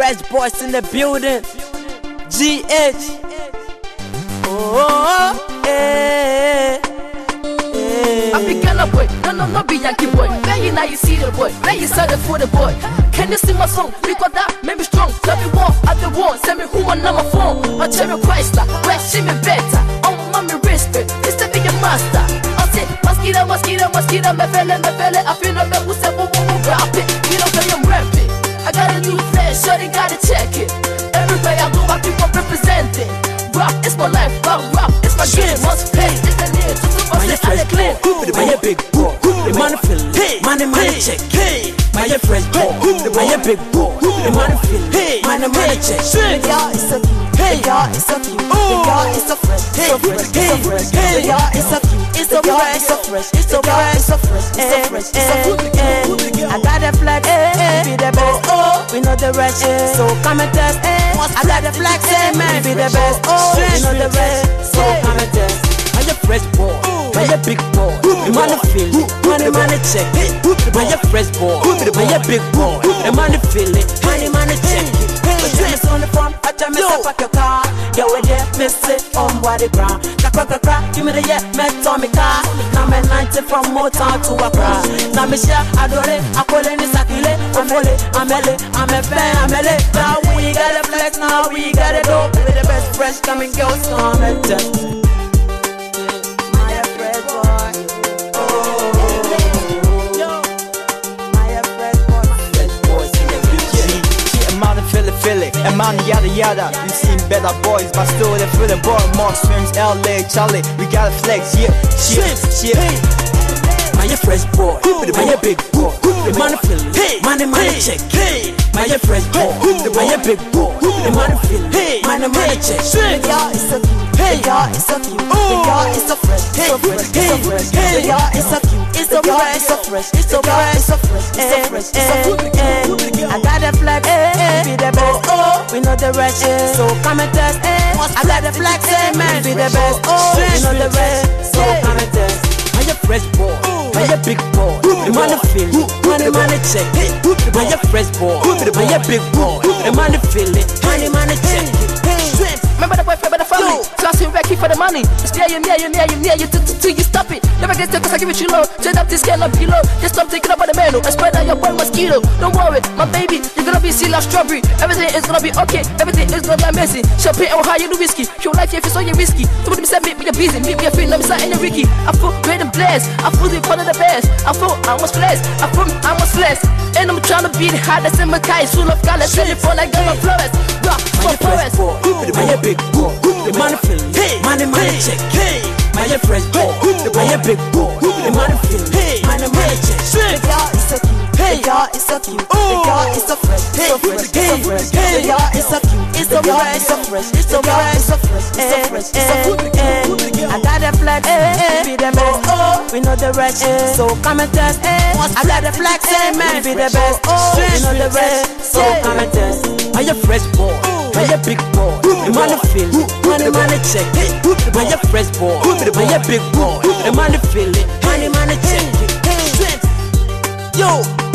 Fresh boys in the building. GH. Oh, eh. eh. Africana boy, no no no be Yankee boy. Where you now you see the boy, where you the for the boy. Can you see my song? Because that made me strong. Tell me what I the one, send me who on my phone. My cherry Chrysler, where she me better. Oh mommy respect, this to be your master. I say mosquito, mosquito, mosquito, me feel me feel. I feel it, me shorty gotta check it. Everywhere I go, I keep on representing. Rap is my life, rap, rap, it's my dream. Must play, it's the super, My fresh clear. boy, my big boy, the money feel money money check. Hey. My fresh boy, my big boy, the money feel money money check. The girl is so cute. The girl is so cute. The girl is so fresh. So fresh. So fresh. The girl is so cute. It's so The fresh. is so fresh. The is so fresh. It's so fresh. It's so good. I got flex, we be the best. We know the rest. So come and test. Eh, I got a flex, man, we be the best. Oh, we know the rest. So come and test. My fresh boy, my big boy, the money feel it, money money check. It. My fresh boy, my big boy, the money feel it, money money check. It. Dress on the front, I tell me step up your car. Yeah, we there, miss it on body ground. Crack, crack, crack, give me the yeah, met on me car. Now me 90 from Motown to Accra. Now me share, I do it, I call it, it's a kill it, I'm it, I'm a fan, I'm it. Now we got a flex, now we got it up. We the best fresh coming girls, come and the man, feel it. And man, yada yada. You seen better boys, but still they feel it. Boy, more swims, LA, Charlie. We gotta flex, yeah, yeah, yeah. My fresh boy, my big boy, the money feel it, money money check. Hey, my fresh boy, my big boy, the money feel it, money money check. The girl is so cute. The girl is so cute. The girl is so fresh. So fresh. So fresh. The girl is so cute. It's The girl fresh. is so fresh. The girl is so fresh. It's so fresh. It's so eh, eh, good. Eh. I got a flex, we be the best. Oh, we know the rest. So come and test. I got a flex, man, we be the best. Oh, we know the rest. So come and test. My fresh boy, my big boy, the money feel it, money money check. My fresh boy, my big boy, the money feel it, money money check. Remember the money. It's near you, near you, near you, near you, till till you stop it. Never get stuck cause I give it you low. Turn up this scale up below. Just stop thinking about the menu and spread out your boy mosquito. Don't worry, my baby, you're gonna be sea like strawberry. Everything is gonna be okay, everything is gonna be amazing. Champagne or high, you do whiskey. You like it if it's all your whiskey. Somebody said, meet me, you're busy, meet me. Let me start in the Ricky. I feel great and blessed. I feel the one of the best. I feel I was blessed. I feel I was blessed. And I'm trying to be the hottest in my guy. Full of colors, telephone like Game of Flores. Rock My for fresh forest. boy, my big boy, the money feel it, money money check. hey, My fresh boy, my big boy, the money feel it, money money check. The girl is so cute. The girl is so cute. The oh. girl is so fresh. So fresh. So fresh. The girl is so cute. It's The so fresh. is so fresh. The is so fresh. It's so fresh. It's so eh, eh, good. Eh. I got a flex, be the best. Oh, we know the rest. So come and test. I got a flex, man, be the best. Oh, we know the rest. So come and test. My fresh boy, man your big boy, the man you feel it, man the man check it, the man you fresh boy, the man you big boy, the man you feel it, Money, the check it, strength, yo.